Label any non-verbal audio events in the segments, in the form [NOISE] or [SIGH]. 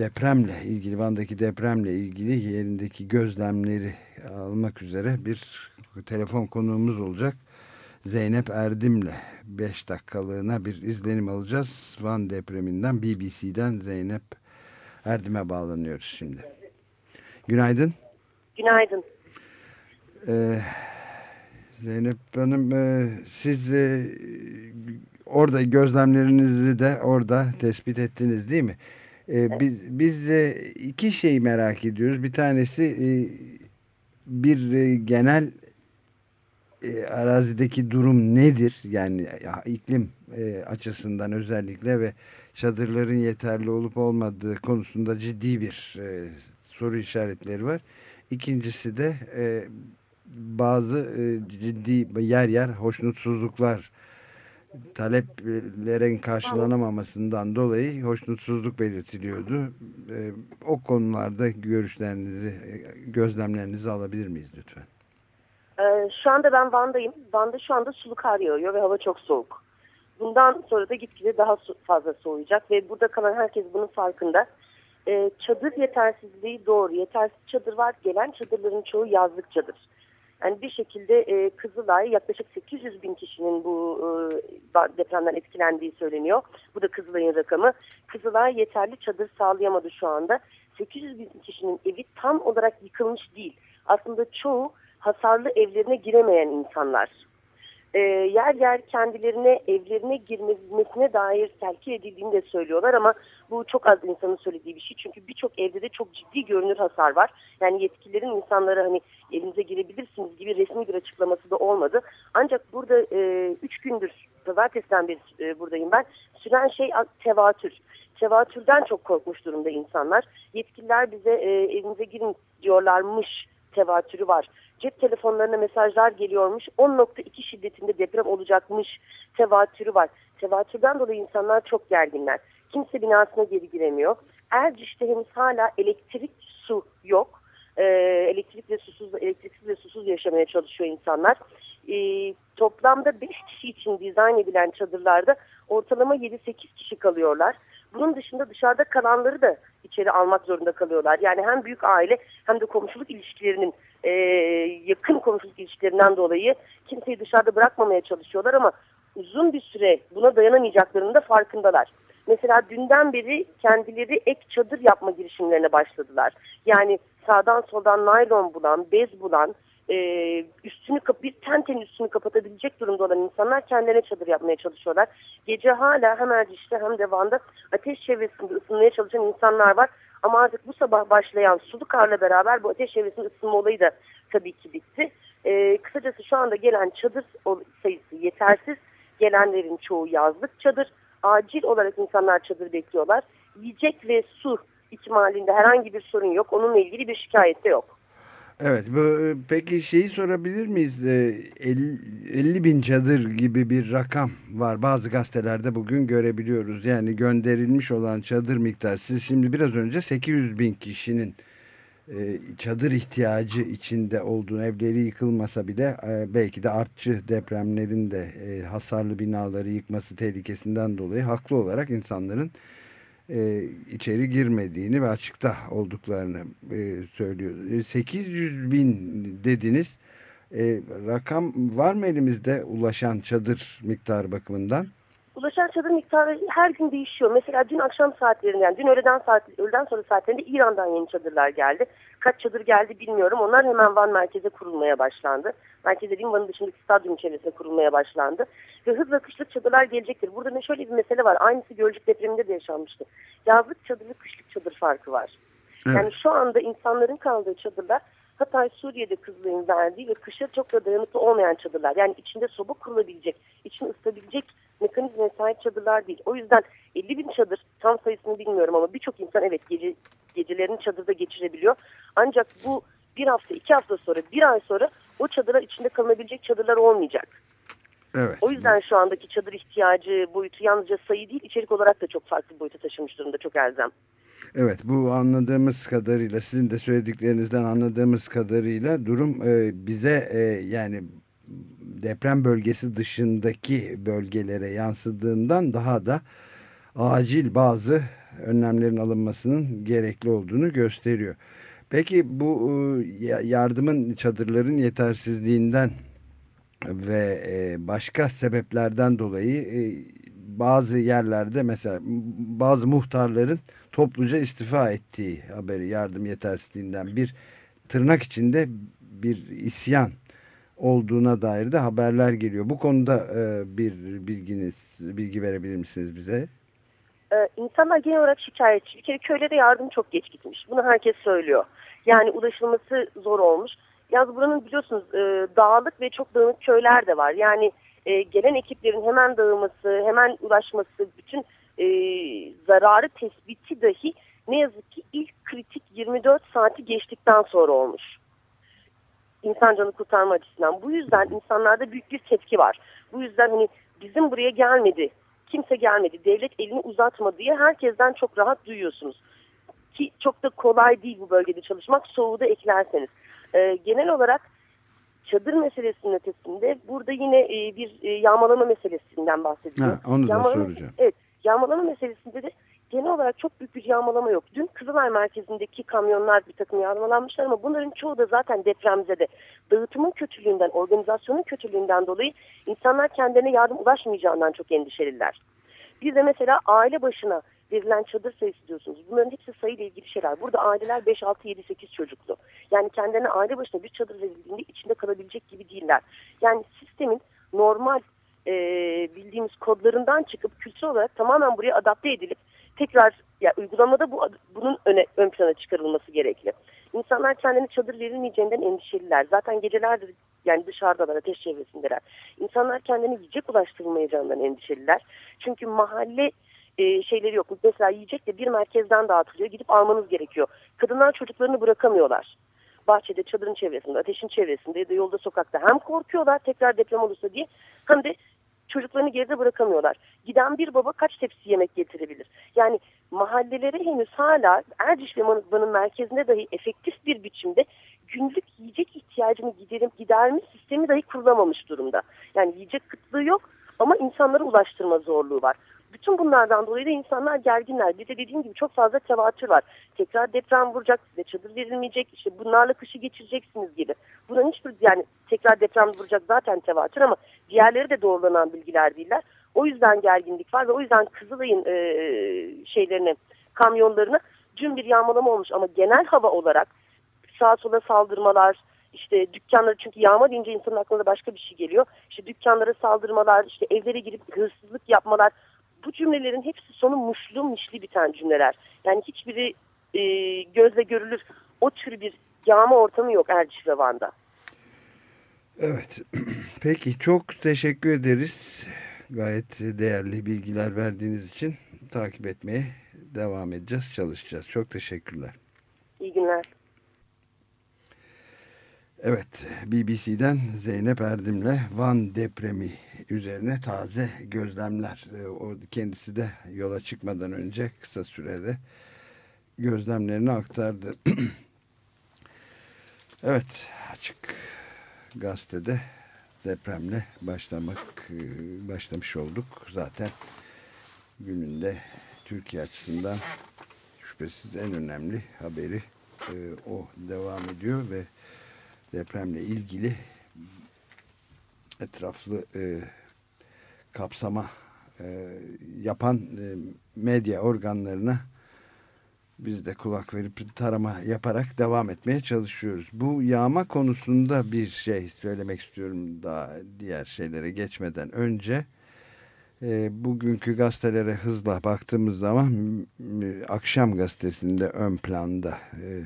depremle ilgili Van'daki depremle ilgili yerindeki gözlemleri almak üzere bir telefon konuğumuz olacak. Zeynep Erdim'le 5 dakikalığına bir izlenim alacağız. Van depreminden BBC'den Zeynep Erdim'e bağlanıyoruz şimdi. Günaydın. Günaydın. Ee, Zeynep Hanım e, siz e, orada gözlemlerinizi de orada tespit ettiniz değil mi? Ee, biz, biz de iki şey merak ediyoruz. Bir tanesi e, bir e, genel e, arazideki durum nedir? Yani ya, iklim e, açısından özellikle ve çadırların yeterli olup olmadığı konusunda ciddi bir e, soru işaretleri var. İkincisi de e, bazı e, ciddi yer yer hoşnutsuzluklar taleplerin karşılanamamasından dolayı hoşnutsuzluk belirtiliyordu. E, o konularda görüşlerinizi, e, gözlemlerinizi alabilir miyiz lütfen? Ee, şu anda ben Van'dayım. Van'da şu anda sulu kar yağıyor ve hava çok soğuk. Bundan sonra da gitgide daha fazla soğuyacak ve burada kalan herkes bunun farkında. Ee, çadır yetersizliği doğru. Yetersiz çadır var. Gelen çadırların çoğu yazlık çadır. Yani bir şekilde e, Kızılay yaklaşık 800 bin kişinin bu e, depremden etkilendiği söyleniyor. Bu da Kızılay'ın rakamı. Kızılay yeterli çadır sağlayamadı şu anda. 800 bin kişinin evi tam olarak yıkılmış değil. Aslında çoğu hasarlı evlerine giremeyen insanlar. E, yer yer kendilerine evlerine girmesine dair telkin edildiğini de söylüyorlar ama bu çok az insanın söylediği bir şey. Çünkü birçok evde de çok ciddi görünür hasar var. Yani yetkililerin insanlara hani evinize girebilirsiniz gibi resmi bir açıklaması da olmadı. Ancak burada 3 e, üç gündür pazartesiden beri e, buradayım ben. Süren şey tevatür. Tevatürden çok korkmuş durumda insanlar. Yetkililer bize e, evinize girin diyorlarmış tevatürü var. Cep telefonlarına mesajlar geliyormuş. 10.2 şiddetinde deprem olacakmış tevatürü var. Tevatürden dolayı insanlar çok gerginler. Kimse binasına geri giremiyor. Erciş'te henüz hala elektrik, su yok. Ee, elektrik ve susuz, elektriksiz ve susuz yaşamaya çalışıyor insanlar. Ee, toplamda 5 kişi için dizayn edilen çadırlarda ortalama 7-8 kişi kalıyorlar. Bunun dışında dışarıda kalanları da içeri almak zorunda kalıyorlar. Yani hem büyük aile hem de komşuluk ilişkilerinin e, yakın komşuluk ilişkilerinden dolayı kimseyi dışarıda bırakmamaya çalışıyorlar ama uzun bir süre buna dayanamayacaklarının da farkındalar. Mesela dünden beri kendileri ek çadır yapma girişimlerine başladılar. Yani sağdan soldan naylon bulan, bez bulan, e, üstünü bir tentenin üstünü kapatabilecek durumda olan insanlar kendilerine çadır yapmaya çalışıyorlar. Gece hala hem Erciş'te hem de Van'da ateş çevresinde ısınmaya çalışan insanlar var. Ama artık bu sabah başlayan sulu karla beraber bu ateş çevresinin ısınma olayı da tabii ki bitti. E, kısacası şu anda gelen çadır sayısı yetersiz. Gelenlerin çoğu yazlık çadır. Acil olarak insanlar çadır bekliyorlar. Yiyecek ve su ihtimalinde herhangi bir sorun yok. Onunla ilgili bir şikayet de yok. Evet. Bu, e, peki şeyi sorabilir miyiz? 50, e, 50 bin çadır gibi bir rakam var. Bazı gazetelerde bugün görebiliyoruz. Yani gönderilmiş olan çadır miktarı. Siz şimdi biraz önce 800 bin kişinin e, çadır ihtiyacı içinde olduğunu, evleri yıkılmasa bile belki de artçı depremlerin de hasarlı binaları yıkması tehlikesinden dolayı haklı olarak insanların e, içeri girmediğini ve açıkta olduklarını e, söylüyor. E, 800 bin dediniz. E, rakam var mı elimizde ulaşan çadır miktarı bakımından? Ulaşan çadır miktarı her gün değişiyor. Mesela dün akşam saatlerinde, yani dün öğleden, saat, öğleden sonra saatlerinde İran'dan yeni çadırlar geldi. Kaç çadır geldi bilmiyorum. Onlar hemen Van merkeze kurulmaya başlandı. Merkez dediğim Van'ın dışındaki stadyum çevresine kurulmaya başlandı. Ve hızla kışlık çadırlar gelecektir. Burada ne şöyle bir mesele var. Aynısı Gölcük depreminde de yaşanmıştı. Yazlık çadırlı kışlık çadır farkı var. Evet. Yani şu anda insanların kaldığı çadırlar Hatay Suriye'de Kızılay'ın verdiği ve kışa çok da dayanıklı olmayan çadırlar. Yani içinde soba kurulabilecek, içini ısıtabilecek mekanizmaya sahip çadırlar değil. O yüzden 50 bin çadır tam sayısını bilmiyorum ama birçok insan evet gece, gecelerini çadırda geçirebiliyor. Ancak bu bir hafta, iki hafta sonra, bir ay sonra o çadırlar içinde kalınabilecek çadırlar olmayacak. Evet. O yüzden şu andaki çadır ihtiyacı boyutu yalnızca sayı değil içerik olarak da çok farklı boyuta taşımış durumda çok elzem. Evet bu anladığımız kadarıyla sizin de söylediklerinizden anladığımız kadarıyla durum e, bize e, yani deprem bölgesi dışındaki bölgelere yansıdığından daha da acil bazı önlemlerin alınmasının gerekli olduğunu gösteriyor. Peki bu e, yardımın çadırların yetersizliğinden ve e, başka sebeplerden dolayı e, bazı yerlerde mesela bazı muhtarların topluca istifa ettiği haberi yardım yetersizliğinden bir tırnak içinde bir isyan olduğuna dair de haberler geliyor. Bu konuda e, bir bilginiz bilgi verebilir misiniz bize? Ee, insanlar genel olarak şikayetçi. Bir kere köylere yardım çok geç gitmiş. Bunu herkes söylüyor. Yani ulaşılması zor olmuş. Yalnız buranın biliyorsunuz e, dağlık ve çok dağınık köyler de var. Yani e, gelen ekiplerin hemen dağılması, hemen ulaşması, bütün e, zararı tespiti dahi ne yazık ki ilk kritik 24 saati geçtikten sonra olmuş. İnsan canı kurtarma açısından. Bu yüzden insanlarda büyük bir tepki var. Bu yüzden hani bizim buraya gelmedi, kimse gelmedi, devlet elini uzatma diye herkesten çok rahat duyuyorsunuz. Ki çok da kolay değil bu bölgede çalışmak, soğuğu da eklerseniz. E, genel olarak çadır meselesinin ötesinde burada yine e, bir e, yağmalama meselesinden bahsediyor. Ha, onu da yağmalama, soracağım. Evet, yağmalama meselesinde de genel olarak çok büyük bir yağmalama yok. Dün Kızılay merkezindeki kamyonlar bir takım yağmalanmışlar ama bunların çoğu da zaten depremde de dağıtımın kötülüğünden, organizasyonun kötülüğünden dolayı insanlar kendilerine yardım ulaşmayacağından çok endişeliler. Bir de mesela aile başına verilen çadır sayısı diyorsunuz. Bunların hepsi sayıyla ilgili şeyler. Burada aileler 5, 6, 7, 8 çocuklu. Yani kendilerine aile başına bir çadır verildiğinde içinde kalabilecek gibi değiller. Yani sistemin normal e, bildiğimiz kodlarından çıkıp kültürel olarak tamamen buraya adapte edilip tekrar ya uygulamada bu bunun öne, ön plana çıkarılması gerekli. İnsanlar kendini çadır verilmeyeceğinden endişeliler. Zaten gecelerdir yani dışarıdalar, ateş çevresindeler. İnsanlar kendini yiyecek ulaştırılmayacağından endişeliler. Çünkü mahalle e, şeyleri yok. Mesela yiyecek de bir merkezden dağıtılıyor. Gidip almanız gerekiyor. Kadınlar çocuklarını bırakamıyorlar. Bahçede, çadırın çevresinde, ateşin çevresinde ya da yolda sokakta hem korkuyorlar tekrar deprem olursa diye hem de çocuklarını geride bırakamıyorlar. Giden bir baba kaç tepsi yemek getirebilir? Yani mahallelere henüz hala Erciş ve Van'ın merkezinde dahi efektif bir biçimde günlük yiyecek ihtiyacını giderim, giderme sistemi dahi kurulamamış durumda. Yani yiyecek kıtlığı yok ama insanlara ulaştırma zorluğu var. Bütün bunlardan dolayı da insanlar gerginler. Bir de dediğim gibi çok fazla tevatür var. Tekrar deprem vuracak, size çadır verilmeyecek, işte bunlarla kışı geçireceksiniz gibi. Bunun hiçbir yani tekrar deprem vuracak zaten tevatür ama diğerleri de doğrulanan bilgiler değiller. O yüzden gerginlik var ve o yüzden Kızılay'ın e, şeylerini, kamyonlarını dün bir yağmalama olmuş ama genel hava olarak sağa sola saldırmalar, işte dükkanları çünkü yağma deyince insanın aklına başka bir şey geliyor. İşte dükkanlara saldırmalar, işte evlere girip hırsızlık yapmalar bu cümlelerin hepsi sonu muşlu mişli biten cümleler. Yani hiçbiri e, gözle görülür o tür bir yağma ortamı yok Erciş ve Van'da. Evet. [CLEARS THROAT] Peki çok teşekkür ederiz. Gayet değerli bilgiler verdiğiniz için takip etmeye devam edeceğiz, çalışacağız. Çok teşekkürler. İyi günler. Evet, BBC'den Zeynep Erdim'le Van depremi üzerine taze gözlemler. Ee, o kendisi de yola çıkmadan önce kısa sürede gözlemlerini aktardı. [CLEARS THROAT] evet, açık gazetede depremle başlamak e, başlamış olduk. Zaten gününde Türkiye açısından şüphesiz en önemli haberi e, o devam ediyor ve depremle ilgili etraflı e, kapsama e, yapan e, medya organlarına biz de kulak verip tarama yaparak devam etmeye çalışıyoruz. Bu yağma konusunda bir şey söylemek istiyorum daha diğer şeylere geçmeden önce. E, bugünkü gazetelere hızla baktığımız zaman akşam gazetesinde ön planda e,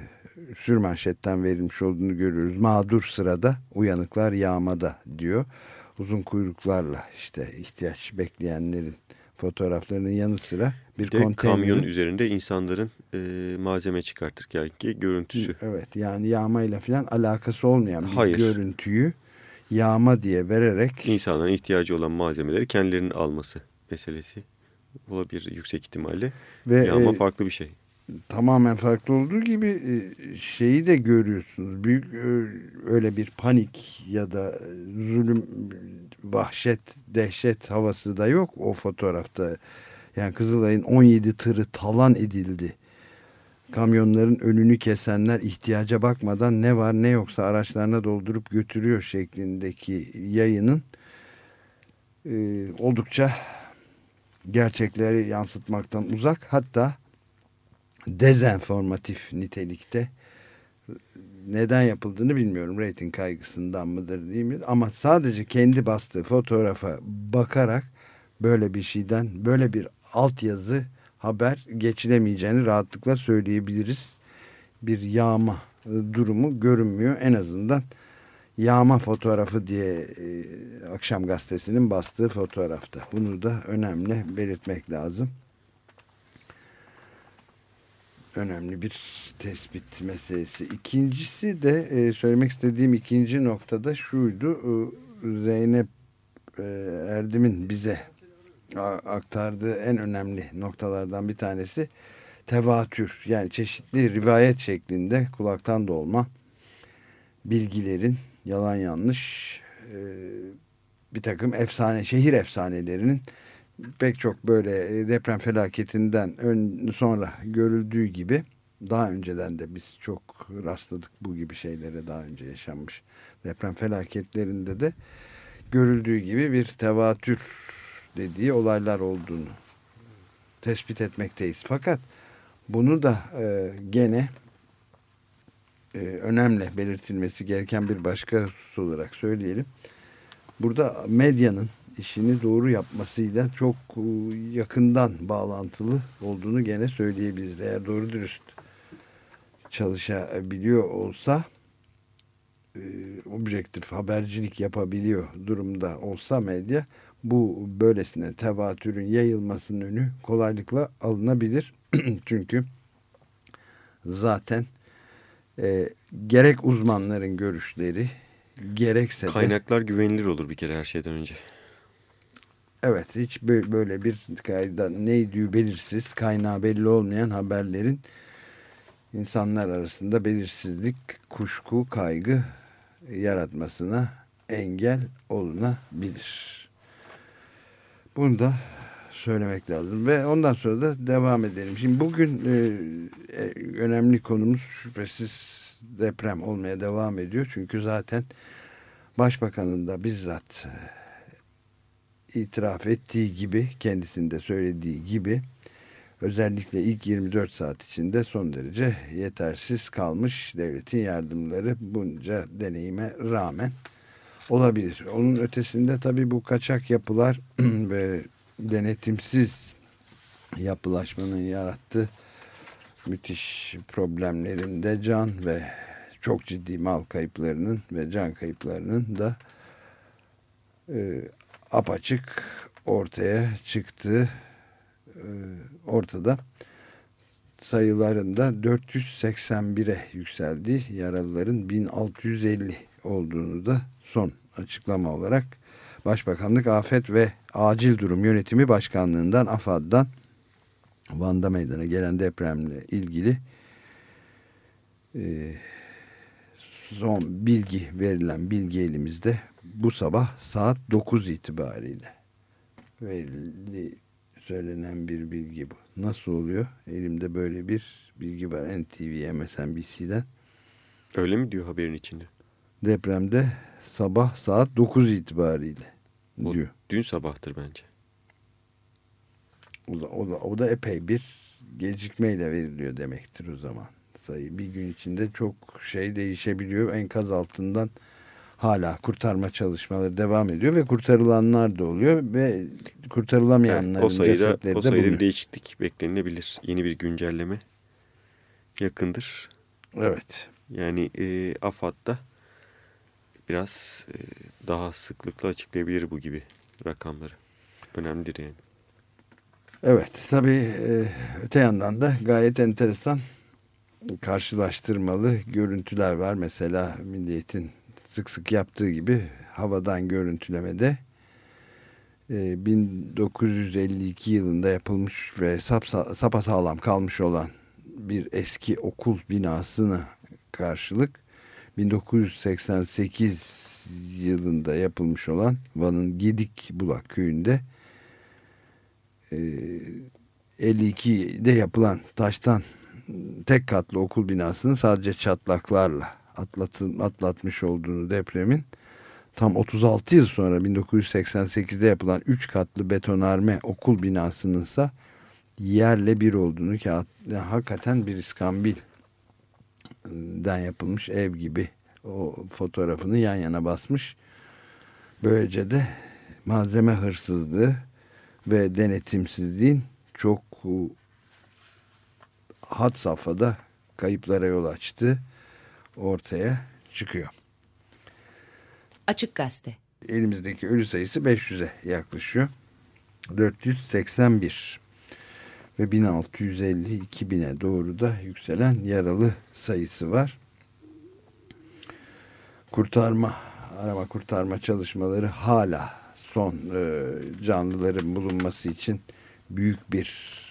sürmanşetten verilmiş olduğunu görüyoruz. Mağdur sırada uyanıklar yağmada diyor. Uzun kuyruklarla işte ihtiyaç bekleyenlerin fotoğraflarının yanı sıra bir de kamyon üzerinde insanların e, malzeme çıkartırken ki görüntüsü. Evet yani yağmayla falan alakası olmayan bir Hayır. görüntüyü yağma diye vererek insanların ihtiyacı olan malzemeleri kendilerinin alması meselesi olabilir yüksek ihtimalle. Ve yağma e, farklı bir şey tamamen farklı olduğu gibi e, şeyi de görüyorsunuz. Büyük e, öyle bir panik ya da zulüm, vahşet, dehşet havası da yok o fotoğrafta. Yani Kızılay'ın 17 tırı talan edildi. Kamyonların önünü kesenler ihtiyaca bakmadan ne var ne yoksa araçlarına doldurup götürüyor şeklindeki yayının e, oldukça gerçekleri yansıtmaktan uzak hatta dezenformatif nitelikte neden yapıldığını bilmiyorum. Rating kaygısından mıdır değil mi? Ama sadece kendi bastığı fotoğrafa bakarak böyle bir şeyden böyle bir altyazı haber geçilemeyeceğini rahatlıkla söyleyebiliriz. Bir yağma e, durumu görünmüyor. En azından yağma fotoğrafı diye e, akşam gazetesinin bastığı fotoğrafta. Bunu da önemli belirtmek lazım. Önemli bir tespit meselesi. İkincisi de e, söylemek istediğim ikinci noktada şuydu. E, Zeynep e, Erdem'in bize aktardığı en önemli noktalardan bir tanesi tevatür. Yani çeşitli rivayet şeklinde kulaktan dolma bilgilerin yalan yanlış e, bir takım efsane şehir efsanelerinin pek çok böyle e, deprem felaketinden ön, sonra görüldüğü gibi daha önceden de biz çok rastladık bu gibi şeylere daha önce yaşanmış deprem felaketlerinde de görüldüğü gibi bir tevatür dediği olaylar olduğunu tespit etmekteyiz. Fakat bunu da e, gene e, önemli belirtilmesi gereken bir başka husus olarak söyleyelim. Burada medyanın işini doğru yapmasıyla çok e, yakından bağlantılı olduğunu gene söyleyebiliriz. Eğer doğru dürüst çalışabiliyor olsa e, objektif habercilik yapabiliyor durumda olsa medya bu böylesine tevatürün yayılmasının önü kolaylıkla alınabilir. [CLEARS THROAT] Çünkü zaten e, gerek uzmanların görüşleri gerekse de... Kaynaklar güvenilir olur bir kere her şeyden önce. Evet hiç böyle bir kayda neydi belirsiz kaynağı belli olmayan haberlerin insanlar arasında belirsizlik, kuşku, kaygı yaratmasına engel olunabilir. Bunu da söylemek lazım ve ondan sonra da devam edelim. Şimdi bugün e, e, önemli konumuz şüphesiz deprem olmaya devam ediyor. Çünkü zaten Başbakanın da bizzat e, itiraf ettiği gibi kendisinde söylediği gibi özellikle ilk 24 saat içinde son derece yetersiz kalmış devletin yardımları bunca deneyime rağmen olabilir. Onun ötesinde tabii bu kaçak yapılar [CLEARS THROAT] ve denetimsiz yapılaşmanın yarattığı müthiş problemlerinde can ve çok ciddi mal kayıplarının ve can kayıplarının da e, apaçık ortaya çıktığı e, ortada sayılarında 481'e yükseldi. Yaralıların 1650 olduğunu da son açıklama olarak Başbakanlık Afet ve Acil Durum Yönetimi Başkanlığından AFAD'dan Van'da meydana gelen depremle ilgili e, son bilgi verilen bilgi elimizde bu sabah saat 9 itibariyle verildi söylenen bir bilgi bu. Nasıl oluyor? Elimde böyle bir bilgi var NTV, MSNBC'den. Öyle mi diyor haberin içinde? Depremde sabah saat 9 itibariyle o, diyor. Dün sabahtır bence. O da, o, da, o da epey bir gecikmeyle veriliyor demektir o zaman. Sayı bir gün içinde çok şey değişebiliyor. Enkaz altından hala kurtarma çalışmaları devam ediyor ve kurtarılanlar da oluyor ve kurtarılamayanların evet, o sayıda, o sayıda bir değişiklik beklenilebilir. Yeni bir güncelleme yakındır. Evet. Yani e, AFAD'da biraz e, daha sıklıkla açıklayabilir bu gibi rakamları. Önemlidir yani. Evet tabii e, öte yandan da gayet enteresan karşılaştırmalı görüntüler var. Mesela Milliyet'in sık sık yaptığı gibi havadan görüntülemede 1952 e, yılında yapılmış ve sapasağlam kalmış olan bir eski okul binasına karşılık 1988 yılında yapılmış olan Van'ın Gedik Bulak köyünde 52'de yapılan taştan tek katlı okul binasının sadece çatlaklarla atlatın, atlatmış olduğunu depremin tam 36 yıl sonra 1988'de yapılan 3 katlı betonarme okul binasının ise yerle bir olduğunu ki yani hakikaten bir iskambilden yapılmış ev gibi o fotoğrafını yan yana basmış. Böylece de malzeme hırsızlığı ve denetimsizliğin çok had safhada kayıplara yol açtı ortaya çıkıyor. Açık Gazete. Elimizdeki ölü sayısı 500'e yaklaşıyor. 481 ve 1650-2000'e doğru da yükselen yaralı sayısı var. Kurtarma, arama kurtarma çalışmaları hala son e, canlıların bulunması için büyük bir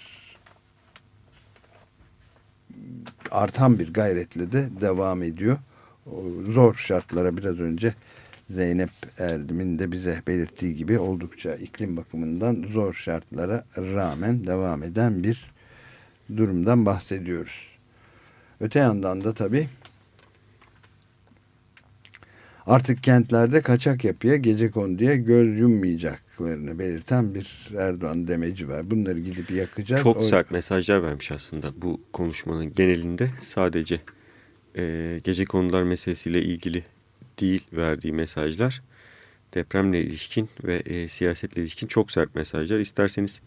artan bir gayretle de devam ediyor. Zor şartlara biraz önce Zeynep Erdem'in de bize belirttiği gibi oldukça iklim bakımından zor şartlara rağmen devam eden bir durumdan bahsediyoruz. Öte yandan da tabii artık kentlerde kaçak yapıya gece konduya göz yummayacaklarını belirten bir Erdoğan demeci var. Bunları gidip yakacağız. Çok o... sert mesajlar vermiş aslında bu konuşmanın genelinde sadece e, gece konular meselesiyle ilgili değil verdiği mesajlar depremle ilişkin ve e, siyasetle ilişkin çok sert mesajlar. İsterseniz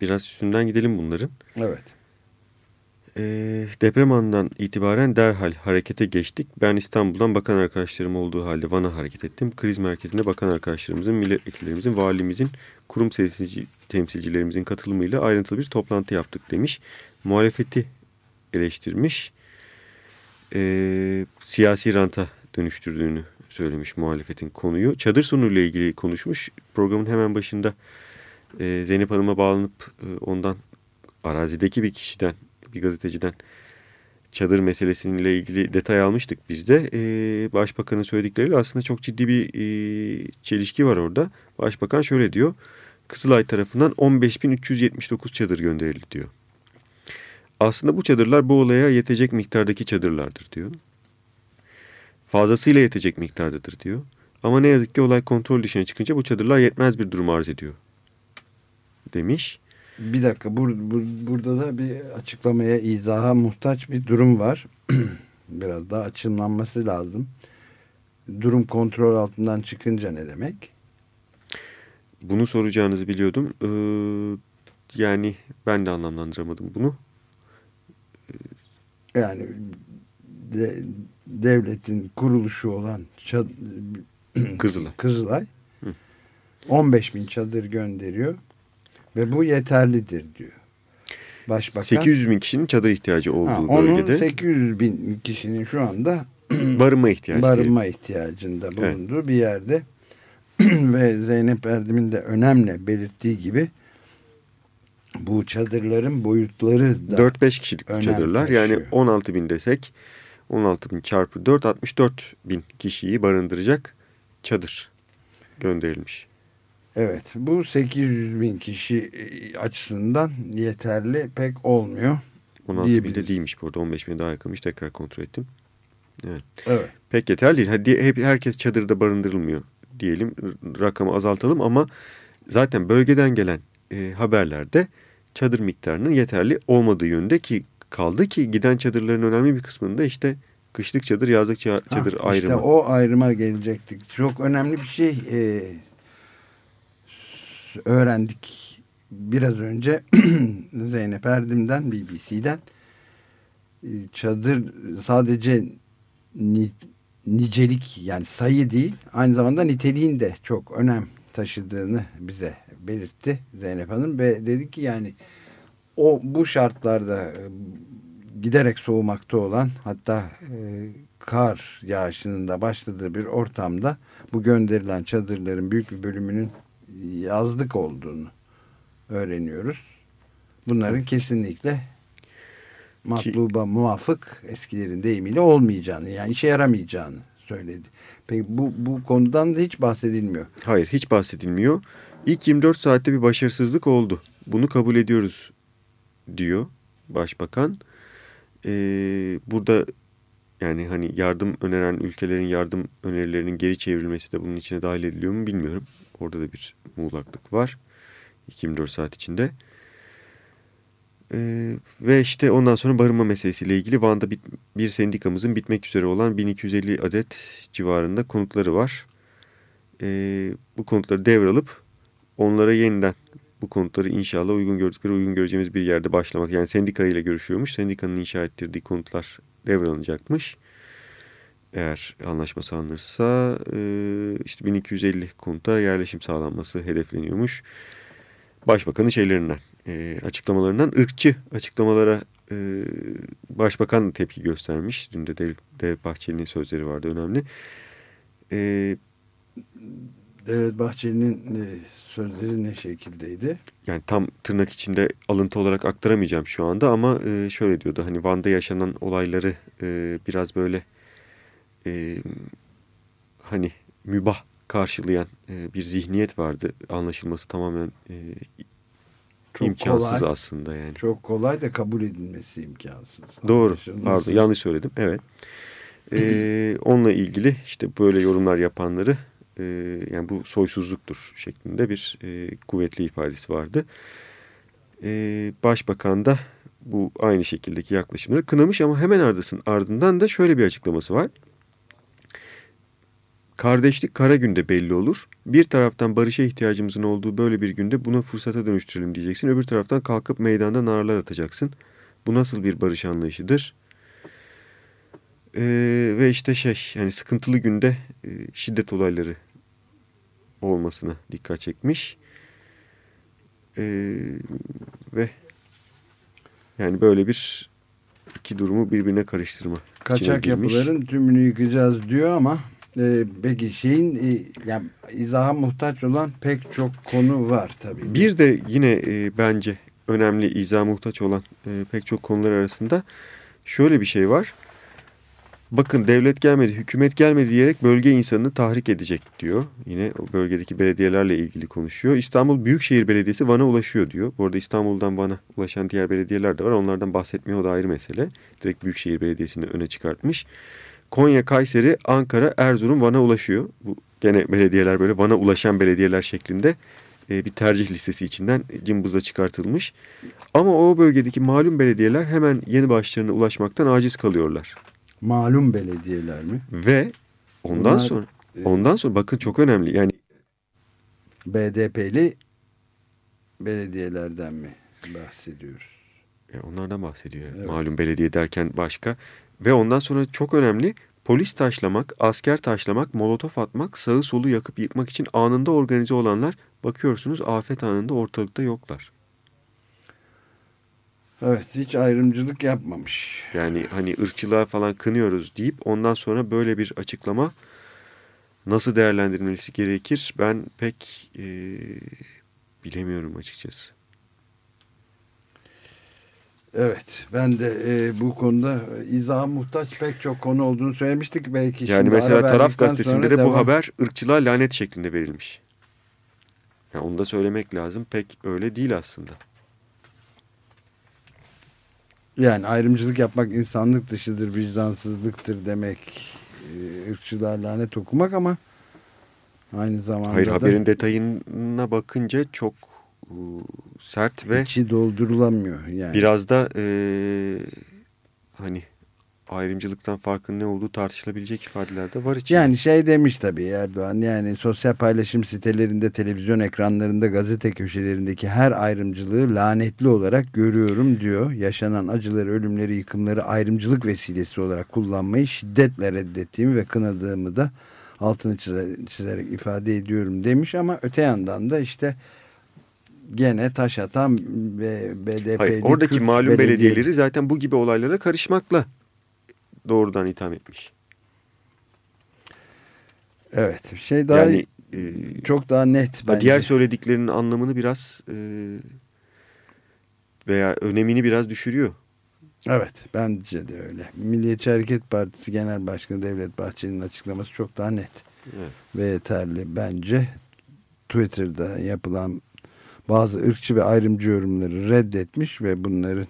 biraz üstünden gidelim bunların. Evet. E, deprem anından itibaren derhal harekete geçtik. Ben İstanbul'dan bakan arkadaşlarım olduğu halde Van'a hareket ettim. Kriz merkezinde bakan arkadaşlarımızın, milletvekillerimizin, valimizin, kurum temsilcilerimizin katılımıyla ayrıntılı bir toplantı yaptık demiş. Muhalefeti eleştirmiş. E, siyasi ranta dönüştürdüğünü söylemiş muhalefetin konuyu. Çadır sorunuyla ilgili konuşmuş. Programın hemen başında e, Zeynep Hanım'a bağlanıp e, ondan arazideki bir kişiden, bir gazeteciden çadır meselesiyle ilgili detay almıştık biz de. E, Başbakanın söyledikleriyle aslında çok ciddi bir e, çelişki var orada. Başbakan şöyle diyor. Kızılay tarafından 15.379 çadır gönderildi diyor. Aslında bu çadırlar bu olaya yetecek miktardaki çadırlardır diyor fazlasıyla yetecek miktardadır diyor. Ama ne yazık ki olay kontrol dışına çıkınca bu çadırlar yetmez bir durum arz ediyor demiş. Bir dakika bur, bur, burada da bir açıklamaya izaha muhtaç bir durum var. [CLEARS THROAT] Biraz daha açımlanması lazım. Durum kontrol altından çıkınca ne demek? Bunu soracağınızı biliyordum. Ee, yani ben de anlamlandıramadım bunu. Yani de, devletin kuruluşu olan çad [CLEARS THROAT] Kızılay, Kızılay 15 bin çadır gönderiyor ve bu yeterlidir diyor. Başbakan 800 bin kişinin çadır ihtiyacı olduğu ha, onun bölgede. 800 bin kişinin şu anda [CLEARS THROAT] barınma ihtiyacı barınma ihtiyacında bulunduğu evet. bir yerde [CLEARS THROAT] ve Zeynep Erdem'in de önemli belirttiği gibi bu çadırların boyutları da 4-5 kişilik çadırlar taşıyor. yani 16 bin desek 16 bin çarpı 4 64 bin kişiyi barındıracak çadır gönderilmiş. Evet bu 800 bin kişi e, açısından yeterli pek olmuyor. 16 bin de değilmiş burada 15 bin daha yakınmış tekrar kontrol ettim. Evet. evet. Pek yeterli değil. Hadi hep herkes çadırda barındırılmıyor diyelim rakamı azaltalım ama zaten bölgeden gelen e, haberlerde çadır miktarının yeterli olmadığı yönde ki kaldı ki giden çadırların önemli bir kısmında işte kışlık çadır, yazlık çadır ha, ayrımı. İşte o ayrıma gelecektik. Çok önemli bir şey e, öğrendik biraz önce. [CLEARS THROAT] Zeynep Erdim'den BBC'den e, çadır sadece ni, nicelik yani sayı değil aynı zamanda niteliğin de çok önem taşıdığını bize belirtti Zeynep Hanım ve dedi ki yani o bu şartlarda e, giderek soğumakta olan hatta e, kar yağışının da başladığı bir ortamda bu gönderilen çadırların büyük bir bölümünün yazlık olduğunu öğreniyoruz. Bunların kesinlikle matluba muvafık eskilerin deyimiyle olmayacağını yani işe yaramayacağını söyledi. Peki bu, bu konudan da hiç bahsedilmiyor. Hayır hiç bahsedilmiyor. İlk 24 saatte bir başarısızlık oldu bunu kabul ediyoruz diyor başbakan. E, burada yani hani yardım öneren ülkelerin yardım önerilerinin geri çevrilmesi de bunun içine dahil ediliyor mu bilmiyorum. Orada da bir muğlaklık var. 24 saat içinde. Ee, ve işte ondan sonra barınma meselesiyle ilgili Van'da bit, bir sendikamızın bitmek üzere olan 1250 adet civarında konutları var. Ee, bu konutları devralıp onlara yeniden bu konutları inşallah uygun gördükleri uygun göreceğimiz bir yerde başlamak. Yani sendika ile görüşüyormuş. Sendikanın inşa ettirdiği konutlar devralınacakmış. Eğer anlaşma sağlanırsa e, işte 1250 konuta yerleşim sağlanması hedefleniyormuş. Başbakanın şeylerinden, e, açıklamalarından ırkçı açıklamalara e, başbakan tepki göstermiş. Dün de Devlet Bahçeli'nin sözleri vardı önemli. E, Devlet Bahçeli'nin sözleri ne şekildeydi? Yani tam tırnak içinde alıntı olarak aktaramayacağım şu anda ama şöyle diyordu. Hani Van'da yaşanan olayları biraz böyle e, hani mübah karşılayan e, bir zihniyet vardı. Anlaşılması tamamen e, çok imkansız kolay, aslında yani. Çok kolay da kabul edilmesi imkansız. Doğru. Pardon yanlış söyledim. Evet. Ee, onunla ilgili işte böyle yorumlar yapanları e, yani bu soysuzluktur şeklinde bir e, kuvvetli ifadesi vardı. E, Başbakan da bu aynı şekildeki yaklaşımları kınamış ama hemen ardısın, ardından da şöyle bir açıklaması var. Kardeşlik kara günde belli olur. Bir taraftan barışa ihtiyacımızın olduğu böyle bir günde buna fırsata dönüştürelim diyeceksin. Öbür taraftan kalkıp meydanda narlar atacaksın. Bu nasıl bir barış anlayışıdır? Ee, ve işte şey yani sıkıntılı günde e, şiddet olayları olmasına dikkat çekmiş. Ee, ve yani böyle bir iki durumu birbirine karıştırma. Kaçak yapıların tümünü yıkacağız diyor ama e, peki şeyin e, yani izaha muhtaç olan pek çok konu var tabii. Bir de yine e, bence önemli izaha muhtaç olan e, pek çok konular arasında şöyle bir şey var. Bakın devlet gelmedi, hükümet gelmedi diyerek bölge insanını tahrik edecek diyor. Yine o bölgedeki belediyelerle ilgili konuşuyor. İstanbul Büyükşehir Belediyesi Van'a ulaşıyor diyor. Bu arada İstanbul'dan Van'a ulaşan diğer belediyeler de var. Onlardan bahsetmiyor o da ayrı mesele. Direkt Büyükşehir Belediyesi'ni öne çıkartmış. Konya, Kayseri, Ankara, Erzurum, Van'a ulaşıyor. Bu gene belediyeler böyle Van'a ulaşan belediyeler şeklinde e, bir tercih listesi içinden cımbızla çıkartılmış. Ama o bölgedeki malum belediyeler hemen yeni başlarına ulaşmaktan aciz kalıyorlar. Malum belediyeler mi? Ve ondan Bunlar, sonra e, ondan sonra bakın çok önemli. Yani BDP'li belediyelerden mi bahsediyoruz? E, onlardan bahsediyor. Evet. Malum belediye derken başka. Ve ondan sonra çok önemli polis taşlamak, asker taşlamak, molotof atmak, sağı solu yakıp yıkmak için anında organize olanlar bakıyorsunuz afet anında ortalıkta yoklar. Evet hiç ayrımcılık yapmamış. Yani hani ırkçılığa falan kınıyoruz deyip ondan sonra böyle bir açıklama nasıl değerlendirilmesi gerekir ben pek e, bilemiyorum açıkçası. Evet ben de e, bu konuda izaha muhtaç pek çok konu olduğunu söylemiştik. Belki yani mesela Taraf Gazetesi'nde de devam. bu haber ırkçılığa lanet şeklinde verilmiş. Yani onu da söylemek lazım pek öyle değil aslında. Yani ayrımcılık yapmak insanlık dışıdır, vicdansızlıktır demek. E, ırkçılığa lanet okumak ama aynı zamanda Hayır haberin detayına bakınca çok sert ve içi doldurulamıyor yani. Biraz da e, hani ayrımcılıktan farkın ne olduğu tartışılabilecek ifadeler de var içinde. Yani şey demiş tabii Erdoğan yani sosyal paylaşım sitelerinde, televizyon ekranlarında, gazete köşelerindeki her ayrımcılığı lanetli olarak görüyorum diyor. Yaşanan acıları, ölümleri, yıkımları ayrımcılık vesilesi olarak kullanmayı şiddetle reddettiğimi ve kınadığımı da altını çizerek ifade ediyorum demiş ama öte yandan da işte gene taş atan ve BDP'li Hayır, oradaki Kürt malum belediye... belediyeleri zaten bu gibi olaylara karışmakla doğrudan itham etmiş. Evet, şey daha yani, e, çok daha net bence. Diğer söylediklerinin anlamını biraz e, veya önemini biraz düşürüyor. Evet, bence de öyle. Milliyetçi Hareket Partisi Genel Başkanı Devlet Bahçeli'nin açıklaması çok daha net evet. ve yeterli bence. Twitter'da yapılan bazı ırkçı ve ayrımcı yorumları reddetmiş ve bunların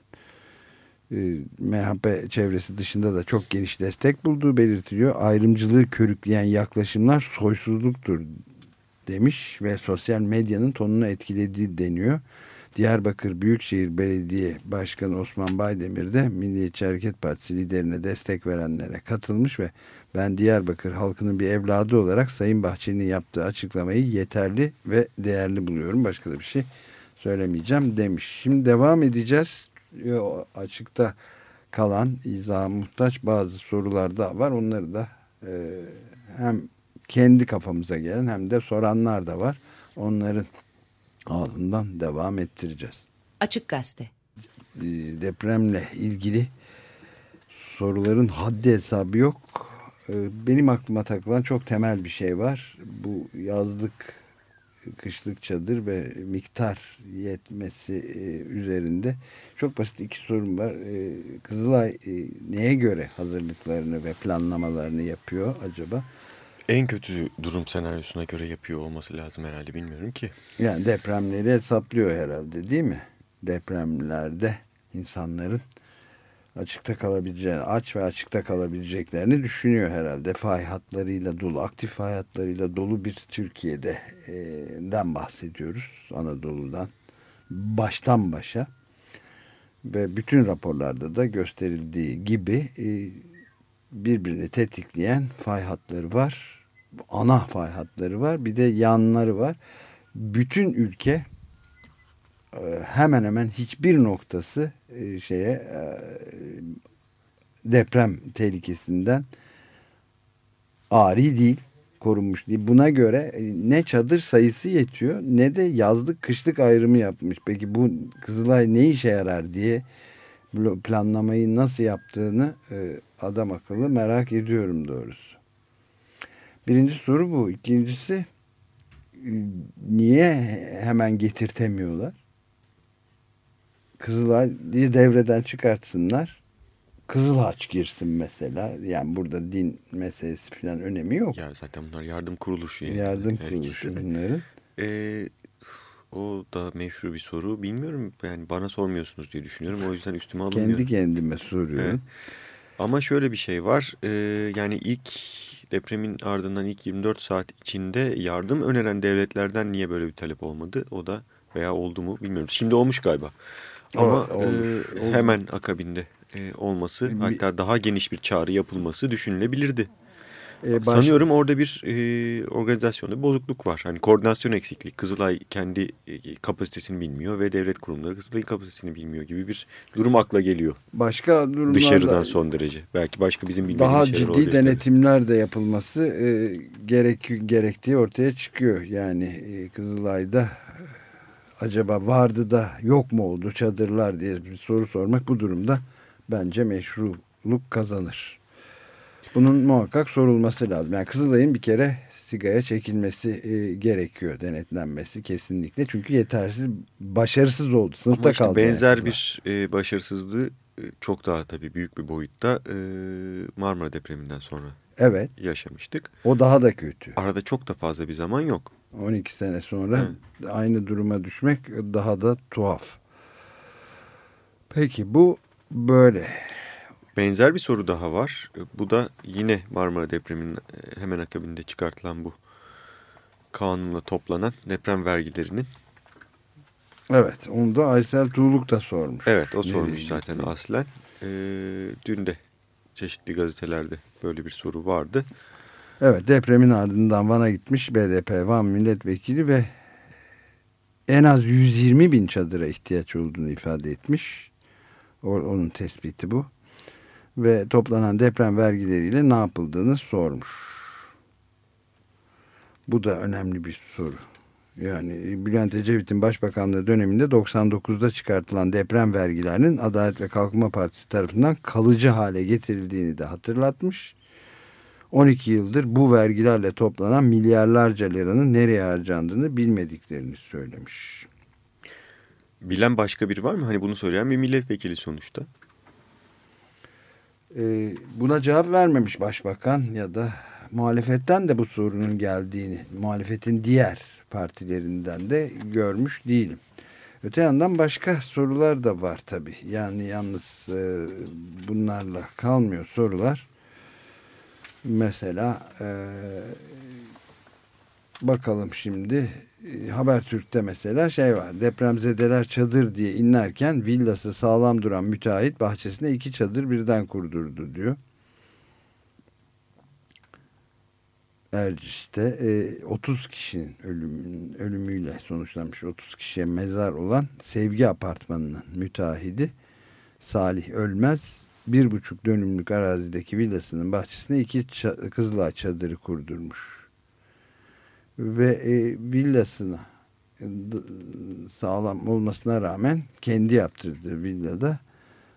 e, MHP çevresi dışında da çok geniş destek bulduğu belirtiliyor. Ayrımcılığı körükleyen yaklaşımlar soysuzluktur demiş ve sosyal medyanın tonunu etkilediği deniyor. Diyarbakır Büyükşehir Belediye Başkanı Osman Baydemir de Milliyetçi Hareket Partisi liderine destek verenlere katılmış ve ben Diyarbakır halkının bir evladı olarak Sayın Bahçeli'nin yaptığı açıklamayı yeterli ve değerli buluyorum. Başka da bir şey söylemeyeceğim demiş. Şimdi devam edeceğiz. Açıkta kalan izaha muhtaç bazı sorular da var. Onları da e, hem kendi kafamıza gelen hem de soranlar da var. Onların ağzından devam ettireceğiz. Açık Gazete e, Depremle ilgili soruların haddi hesabı yok. E, benim aklıma takılan çok temel bir şey var. Bu yazlık, kışlık çadır ve miktar yetmesi e, üzerinde çok basit iki sorun var. Kızılay neye göre hazırlıklarını ve planlamalarını yapıyor acaba? En kötü durum senaryosuna göre yapıyor olması lazım herhalde bilmiyorum ki. Yani depremleri hesaplıyor herhalde değil mi? Depremlerde insanların açıkta kalabileceğini, aç ve açıkta kalabileceklerini düşünüyor herhalde. Fay hatlarıyla dolu, aktif fay hatlarıyla dolu bir Türkiye'de e, den bahsediyoruz. Anadolu'dan baştan başa ve bütün raporlarda da gösterildiği gibi birbirini tetikleyen fay hatları var ana fay hatları var. Bir de yanları var. Bütün ülke hemen hemen hiçbir noktası e, şeye e, deprem tehlikesinden ari değil korunmuş değil. Buna göre ne çadır sayısı yetiyor ne de yazlık kışlık ayrımı yapmış. Peki bu Kızılay ne işe yarar diye planlamayı nasıl yaptığını adam akıllı merak ediyorum doğrusu. Birinci soru bu. İkincisi niye hemen getirtemiyorlar? Kızılay'ı devreden çıkartsınlar. Kızıl Haç girsin mesela. Yani burada din meselesi falan önemi yok. Ya zaten bunlar yardım kuruluşu. Yani. Yardım kuruluşu bunların. Ee, o da meşru bir soru. Bilmiyorum yani bana sormuyorsunuz diye düşünüyorum. O yüzden üstüme alınmıyor. Kendi kendime soruyorum. Evet. Ama şöyle bir şey var. Ee, yani ilk depremin ardından ilk 24 saat içinde yardım öneren devletlerden niye böyle bir talep olmadı? O da veya oldu mu bilmiyorum. Şimdi olmuş galiba. Ama o, olmuş, e, hemen akabinde e, olması bir, hatta daha geniş bir çağrı yapılması düşünülebilirdi. Ee, baş... Sanıyorum orada bir e, organizasyonda bozukluk var. Hani koordinasyon eksikliği. Kızılay kendi e, kapasitesini bilmiyor ve devlet kurumları Kızılay'ın kapasitesini bilmiyor gibi bir durum akla geliyor. Başka durumlarda... Dışarıdan son derece. Belki başka bizim bilmediğimiz Daha ciddi denetimler tabii. de yapılması e, gerek, gerektiği ortaya çıkıyor. Yani e, Kızılay'da acaba vardı da yok mu oldu çadırlar diye bir soru sormak bu durumda bence meşruluk kazanır. Bunun muhakkak sorulması lazım. Yani Kızılay'ın bir kere sigaya çekilmesi e, gerekiyor denetlenmesi kesinlikle. Çünkü yetersiz, başarısız oldu. Sınıfta Ama işte kaldı. Benzer bir e, başarısızlığı e, çok daha tabii büyük bir boyutta e, Marmara depreminden sonra evet. yaşamıştık. O daha da kötü. Arada çok da fazla bir zaman yok. 12 sene sonra evet. aynı duruma düşmek daha da tuhaf. Peki bu böyle. Benzer bir soru daha var. Bu da yine Marmara depreminin e, hemen akabinde çıkartılan bu kanunla toplanan deprem vergilerinin. Evet onu da Aysel Tuğluk da sormuş. Evet o sormuş Nereye zaten gitti? aslen. Ee, dün de çeşitli gazetelerde böyle bir soru vardı. Evet depremin ardından Van'a gitmiş BDP Van milletvekili ve en az 120 bin çadıra ihtiyaç olduğunu ifade etmiş. Onun tespiti bu ve toplanan deprem vergileriyle ne yapıldığını sormuş. Bu da önemli bir soru. Yani Bülent Ecevit'in başbakanlığı döneminde 99'da çıkartılan deprem vergilerinin Adalet ve Kalkınma Partisi tarafından kalıcı hale getirildiğini de hatırlatmış. 12 yıldır bu vergilerle toplanan milyarlarca liranın nereye harcandığını bilmediklerini söylemiş. Bilen başka biri var mı? Hani bunu söyleyen bir milletvekili sonuçta. Ee, buna cevap vermemiş başbakan ya da muhalefetten de bu sorunun geldiğini, muhalefetin diğer partilerinden de görmüş değilim. Öte yandan başka sorular da var tabii. Yani yalnız e, bunlarla kalmıyor sorular. Mesela e, bakalım şimdi e, Habertürk'te mesela şey var. Depremzedeler çadır diye inlerken villası sağlam duran müteahhit bahçesine iki çadır birden kurdurdu diyor. Erciş'te e, 30 kişinin ölümün, ölümüyle sonuçlanmış 30 kişiye mezar olan Sevgi Apartmanı'nın müteahhidi Salih Ölmez bir buçuk dönümlük arazideki villasının bahçesine iki Kızılağ çadırı kurdurmuş. Ve e, villasına sağlam olmasına rağmen kendi yaptırdığı villada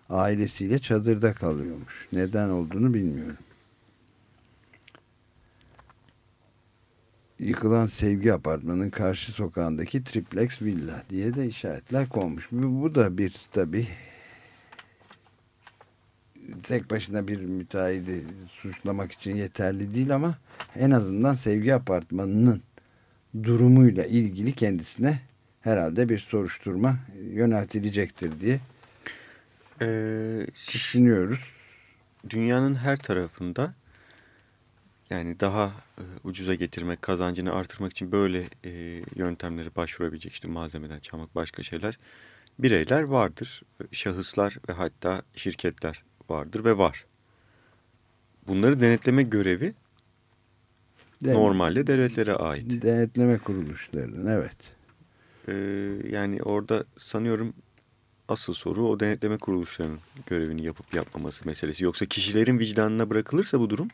ailesiyle çadırda kalıyormuş. Neden olduğunu bilmiyorum. yıkılan sevgi apartmanının karşı sokağındaki triplex villa diye de işaretler konmuş. Bu, da bir tabi tek başına bir müteahhidi suçlamak için yeterli değil ama en azından sevgi apartmanının durumuyla ilgili kendisine herhalde bir soruşturma yöneltilecektir diye ee, düşünüyoruz. Dünyanın her tarafında yani daha e, ucuza getirmek, kazancını artırmak için böyle e, yöntemlere başvurabilecek işte malzemeden çalmak başka şeyler. Bireyler vardır, şahıslar ve hatta şirketler vardır ve var. Bunları denetleme görevi Denet, normalde devletlere ait. Denetleme kuruluşlarının evet. Ee, yani orada sanıyorum asıl soru o denetleme kuruluşlarının görevini yapıp yapmaması meselesi. Yoksa kişilerin vicdanına bırakılırsa bu durum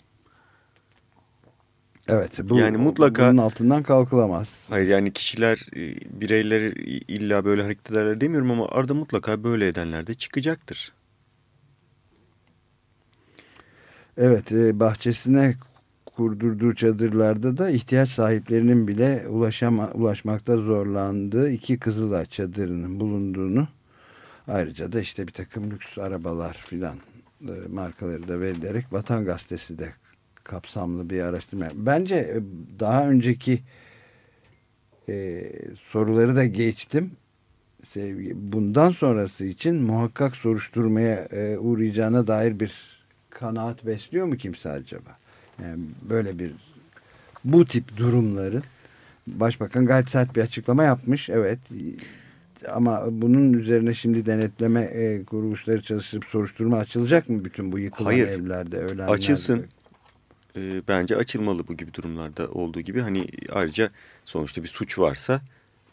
Evet. Bu, yani mutlaka bunun altından kalkılamaz. Hayır yani kişiler, e, bireyler illa böyle hareket ederler demiyorum ama arada mutlaka böyle edenler de çıkacaktır. Evet, e, bahçesine kurdurduğu çadırlarda da ihtiyaç sahiplerinin bile ulaşama, ulaşmakta zorlandığı iki Kızılay çadırının bulunduğunu ayrıca da işte bir takım lüks arabalar filan e, markaları da verilerek Vatan Gazetesi de kapsamlı bir araştırma. Bence e, daha önceki e, soruları da geçtim. Sevgi, bundan sonrası için muhakkak soruşturmaya e, uğrayacağına dair bir kanaat besliyor mu kimse acaba? Yani böyle bir bu tip durumların Başbakan gayet sert bir açıklama yapmış. Evet ama bunun üzerine şimdi denetleme e, kuruluşları çalışıp soruşturma açılacak mı bütün bu yıkılan Hayır, evlerde ölenlerde? Açılsın e, bence açılmalı bu gibi durumlarda olduğu gibi. Hani ayrıca sonuçta bir suç varsa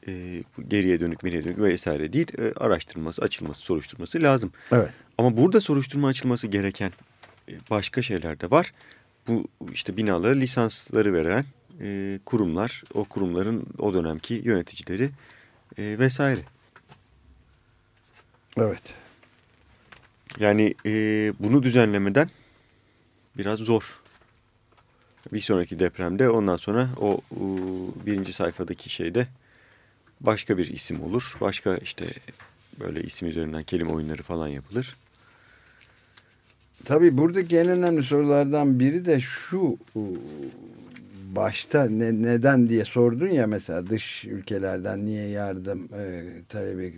e, geriye dönük, geriye dönük vesaire değil e, araştırılması, açılması, soruşturması lazım. Evet. Ama burada soruşturma açılması gereken başka şeyler de var. Bu işte binalara lisansları veren e, kurumlar, o kurumların o dönemki yöneticileri e, vesaire. Evet. Yani e, bunu düzenlemeden biraz zor bir sonraki depremde ondan sonra o, o birinci sayfadaki şeyde başka bir isim olur. Başka işte böyle isim üzerinden kelime oyunları falan yapılır. Tabii buradaki en önemli sorulardan biri de şu başta ne, neden diye sordun ya mesela dış ülkelerden niye yardım e, talebi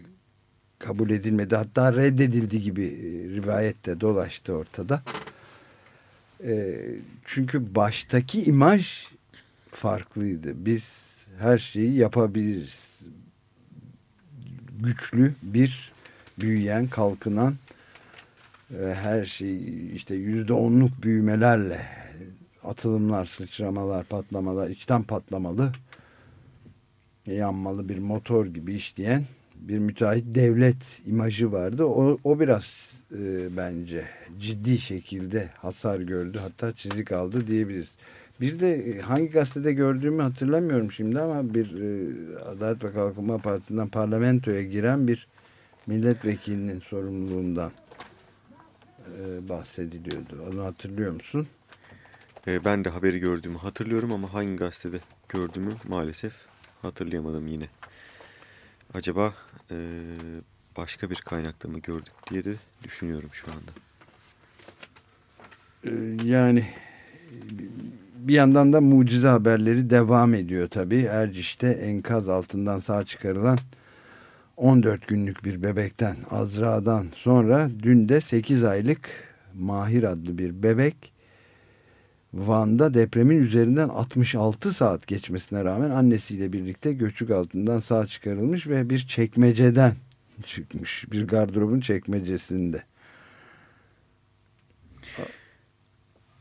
kabul edilmedi hatta reddedildi gibi e, rivayette dolaştı ortada. E, çünkü baştaki imaj farklıydı. Biz her şeyi yapabiliriz. Güçlü bir büyüyen, kalkınan her şey işte yüzde onluk büyümelerle atılımlar, sıçramalar, patlamalar, içten patlamalı yanmalı bir motor gibi işleyen bir müteahhit devlet imajı vardı. O, o biraz e, bence ciddi şekilde hasar gördü. Hatta çizik aldı diyebiliriz. Bir de e, hangi gazetede gördüğümü hatırlamıyorum şimdi ama bir e, Adalet ve Kalkınma Partisi'nden parlamentoya giren bir milletvekilinin sorumluluğundan e, bahsediliyordu. Onu hatırlıyor musun? E, ben de haberi gördüğümü hatırlıyorum ama hangi gazetede gördüğümü maalesef hatırlayamadım yine. Acaba e, başka bir kaynakta mı gördük diye de düşünüyorum şu anda. Yani bir yandan da mucize haberleri devam ediyor tabii. Erciş'te enkaz altından sağ çıkarılan 14 günlük bir bebekten Azra'dan sonra dün de 8 aylık Mahir adlı bir bebek Van'da depremin üzerinden 66 saat geçmesine rağmen annesiyle birlikte göçük altından sağ çıkarılmış ve bir çekmeceden [LAUGHS] çıkmış. Bir gardırobun çekmecesinde.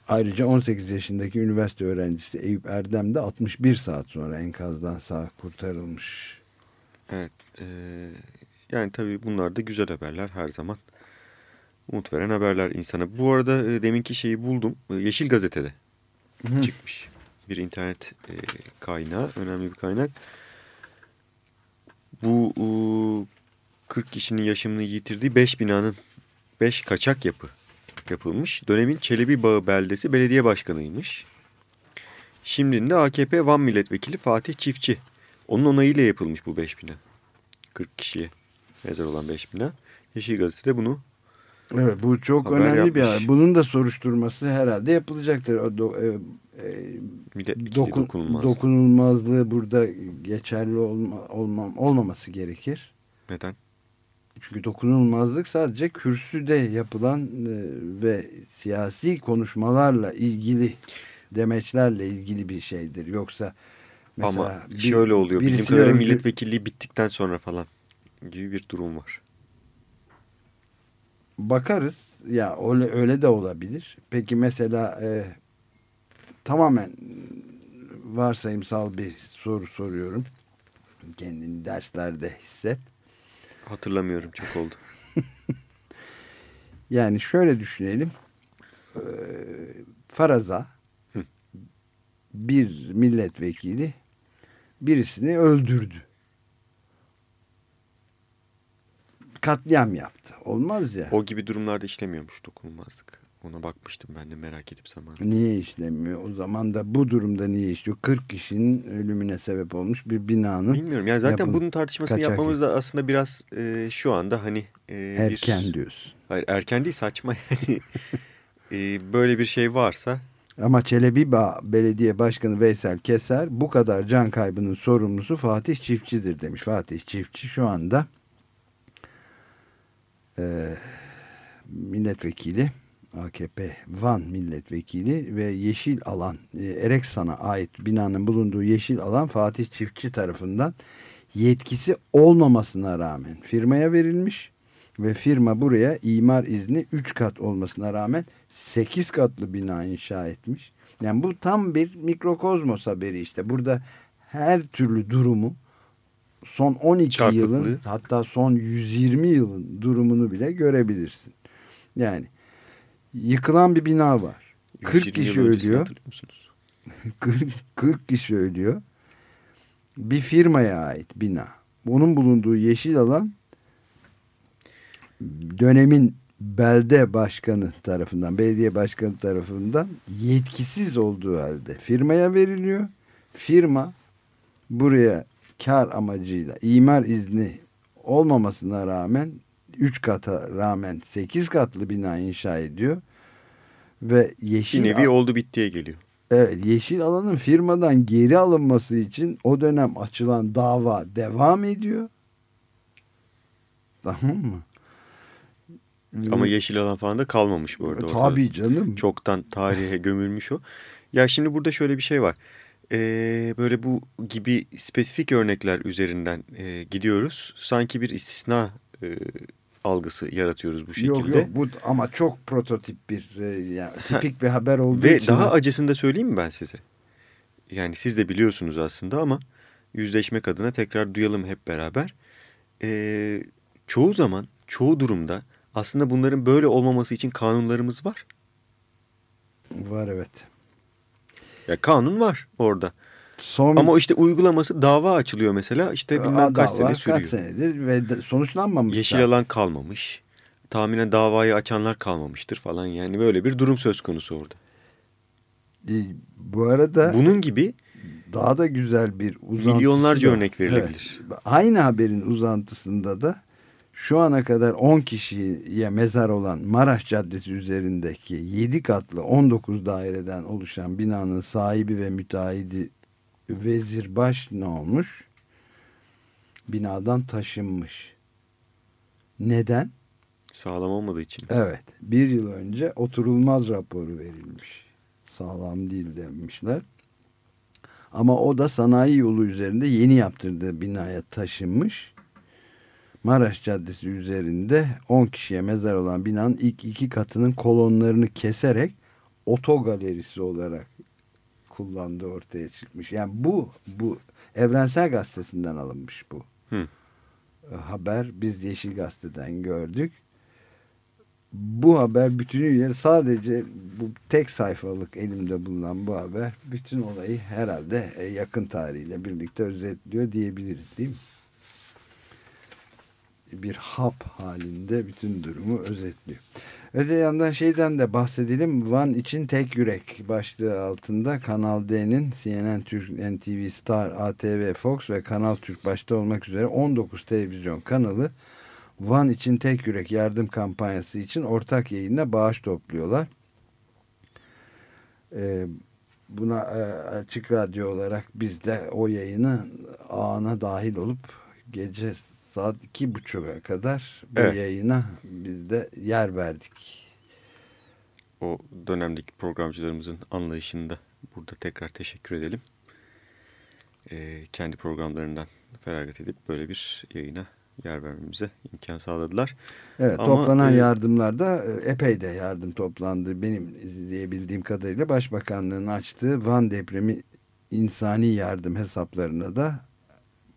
Ayrıca 18 yaşındaki üniversite öğrencisi Eyüp Erdem de 61 saat sonra enkazdan sağ kurtarılmış. Evet. E, yani tabii bunlar da güzel haberler her zaman. Umut veren haberler insana. Bu arada e, deminki şeyi buldum. E, Yeşil Gazete'de Hı. çıkmış. Bir internet e, kaynağı. Önemli bir kaynak. Bu e, 40 kişinin yaşamını yitirdiği 5 binanın 5 kaçak yapı yapılmış. Dönemin Çelebi Bağı beldesi belediye başkanıymış. Şimdi de AKP Van Milletvekili Fatih Çiftçi. Onun onayıyla yapılmış bu 5 bina. 40 kişiye mezar olan 5 bina. Yeşil Gazete'de bunu Evet bu çok önemli yapmış. bir haber. Bunun da soruşturması herhalde yapılacaktır. O do, e, e, dokun, dokunulmazlığı. dokunulmazlığı burada geçerli olma, olmam, olmaması gerekir. Neden? Çünkü dokunulmazlık sadece kürsüde yapılan e, ve siyasi konuşmalarla ilgili demeçlerle ilgili bir şeydir. Yoksa mesela Ama bir, şöyle oluyor. Bildiğim kadarıyla öldü... milletvekilliği bittikten sonra falan gibi bir durum var. Bakarız. Ya öyle, öyle de olabilir. Peki mesela e, tamamen varsayımsal bir soru soruyorum. Kendini derslerde hisset Hatırlamıyorum çok oldu. [LAUGHS] yani şöyle düşünelim. Ee, faraza bir milletvekili birisini öldürdü. Katliam yaptı. Olmaz ya. O gibi durumlarda işlemiyormuş dokunulmazlık. Ona bakmıştım ben de merak edip zamanında. Niye işlemiyor? O zaman da bu durumda niye işliyor? 40 kişinin ölümüne sebep olmuş bir binanın. Bilmiyorum. Yani zaten bunun tartışmasını yapmamız da aslında biraz e, şu anda hani... E, erken bir, diyorsun. Hayır erken değil saçma. [LAUGHS] e, böyle bir şey varsa... Ama Çelebi Bağ Belediye Başkanı Veysel Keser bu kadar can kaybının sorumlusu Fatih Çiftçi'dir demiş. Fatih Çiftçi şu anda e, milletvekili AKP Van milletvekili ve Yeşil Alan e, Ereksan'a ait binanın bulunduğu Yeşil Alan Fatih Çiftçi tarafından yetkisi olmamasına rağmen firmaya verilmiş ve firma buraya imar izni 3 kat olmasına rağmen 8 katlı bina inşa etmiş. Yani bu tam bir mikrokozmos haberi işte. Burada her türlü durumu son 12 Çarpıklığı. yılın hatta son 120 yılın durumunu bile görebilirsin. Yani yıkılan bir bina var. 40 kişi ölüyor. 40, 40 kişi ölüyor. Bir firmaya ait bina. Onun bulunduğu yeşil alan dönemin belde başkanı tarafından, belediye başkanı tarafından yetkisiz olduğu halde firmaya veriliyor. Firma buraya kar amacıyla imar izni olmamasına rağmen 3 kata rağmen 8 katlı bina inşa ediyor. Ve yeşil bir nevi oldu bittiye geliyor. Evet, yeşil alanın firmadan geri alınması için o dönem açılan dava devam ediyor. Tamam mı? Ama yeşil alan falan da kalmamış bu arada. Tabii canım. Çoktan tarihe gömülmüş o. Ya şimdi burada şöyle bir şey var. Ee, böyle bu gibi spesifik örnekler üzerinden e, gidiyoruz. Sanki bir istisna e, algısı yaratıyoruz bu şekilde. Yok yok bu ama çok prototip bir e, yani tipik bir haber olduğu Ve için. Ve daha acısını da söyleyeyim mi ben size? Yani siz de biliyorsunuz aslında ama yüzleşmek adına tekrar duyalım hep beraber. Ee, çoğu zaman, çoğu durumda aslında bunların böyle olmaması için kanunlarımız var. Var evet. Ya kanun var orada. Son... Ama işte uygulaması dava açılıyor mesela işte bilmem kaç sene sürüyor. Kaç senedir ve sonuçlanmamış. Yeşil alan kalmamış. Tahminen davayı açanlar kalmamıştır falan yani böyle bir durum söz konusu orada. E, bu arada bunun gibi daha da güzel bir uzantısı milyonlarca da, örnek verilebilir. Evet, aynı haberin uzantısında da şu ana kadar 10 kişiye mezar olan Maraş Caddesi üzerindeki 7 katlı 19 daireden oluşan binanın sahibi ve müteahhidi Vezirbaş ne olmuş? binadan taşınmış. Neden? Sağlam olmadığı için. Evet. Bir yıl önce oturulmaz raporu verilmiş. Sağlam değil demişler. Ama o da sanayi yolu üzerinde yeni yaptırdığı binaya taşınmış. Maraş Caddesi üzerinde 10 kişiye mezar olan binanın ilk iki katının kolonlarını keserek otogalerisi olarak kullandığı ortaya çıkmış. Yani bu bu Evrensel Gazetesi'nden alınmış bu. Hı. Haber biz Yeşil Gazete'den gördük. Bu haber bütünüyle sadece bu tek sayfalık elimde bulunan bu haber bütün olayı herhalde e, yakın tarihiyle birlikte özetliyor diyebiliriz değil mi? Bir hap halinde bütün durumu özetliyor. Öte yandan şeyden de bahsedelim. Van için tek yürek başlığı altında Kanal D'nin CNN Türk, NTV Star, ATV, Fox ve Kanal Türk başta olmak üzere 19 televizyon kanalı Van için tek yürek yardım kampanyası için ortak yayında bağış topluyorlar. Ee, buna e, açık radyo olarak biz de o yayını ağına dahil olup gece saat iki buçuğa kadar bu evet. yayına biz de yer verdik. O dönemdeki programcılarımızın anlayışında burada tekrar teşekkür edelim. Ee, kendi programlarından feragat edip böyle bir yayına yer vermemize imkan sağladılar. Evet Ama, toplanan e, yardımlarda epey de yardım toplandı. Benim izleyebildiğim kadarıyla Başbakanlığın açtığı Van depremi insani yardım hesaplarına da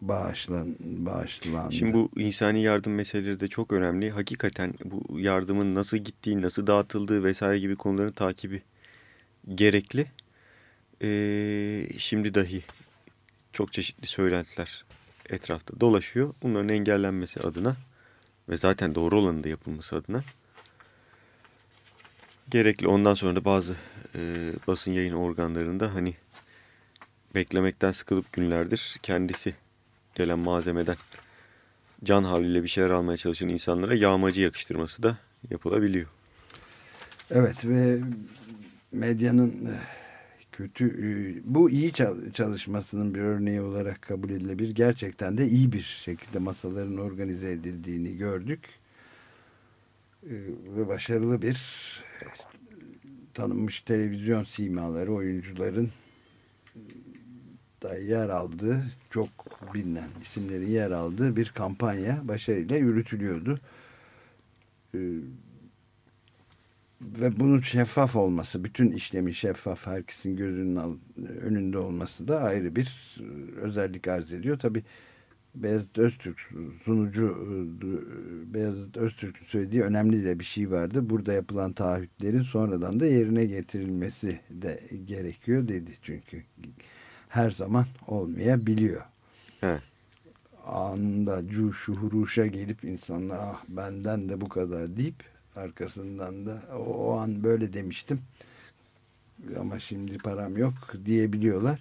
bağışlan, bağışlandı. Şimdi bu insani yardım meseleleri de çok önemli. Hakikaten bu yardımın nasıl gittiği, nasıl dağıtıldığı vesaire gibi konuların takibi gerekli. Ee, şimdi dahi çok çeşitli söylentiler etrafta dolaşıyor. Bunların engellenmesi adına ve zaten doğru olanın da yapılması adına gerekli. Ondan sonra da bazı e, basın yayın organlarında hani beklemekten sıkılıp günlerdir kendisi gelen malzemeden can havliyle bir şeyler almaya çalışan insanlara yağmacı yakıştırması da yapılabiliyor. Evet ve medyanın kötü bu iyi çalışmasının bir örneği olarak kabul edilebilir. Gerçekten de iyi bir şekilde masaların organize edildiğini gördük. Ve başarılı bir tanınmış televizyon simaları oyuncuların da yer aldığı çok bilinen isimlerin yer aldığı bir kampanya başarıyla yürütülüyordu. Ee, ve bunun şeffaf olması, bütün işlemin şeffaf, herkesin gözünün önünde olması da ayrı bir özellik arz ediyor. Tabi Beyazıt Öztürk sunucu Beyazıt Öztürk'ün söylediği önemli de bir şey vardı. Burada yapılan taahhütlerin sonradan da yerine getirilmesi de gerekiyor dedi çünkü her zaman olmayabiliyor. Evet. Anında cuşu huruşa gelip insanlar ah benden de bu kadar deyip arkasından da o, o an böyle demiştim ama şimdi param yok diyebiliyorlar.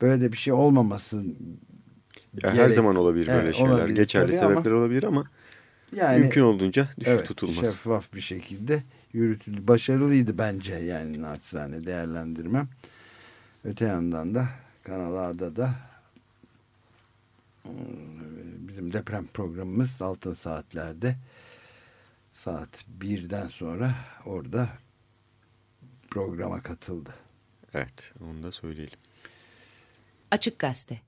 Böyle de bir şey olmaması ya gerek, her zaman olabilir böyle evet, şeyler. Olabilir, Geçerli sebepler ama, olabilir ama yani, mümkün olduğunca düşük evet, tutulması. Şeffaf bir şekilde yürütüldü. Başarılıydı bence yani naçizane değerlendirmem. Öte yandan da Kanal A'da da bizim deprem programımız altın saatlerde saat birden sonra orada programa katıldı. Evet onu da söyleyelim. Açık Gazete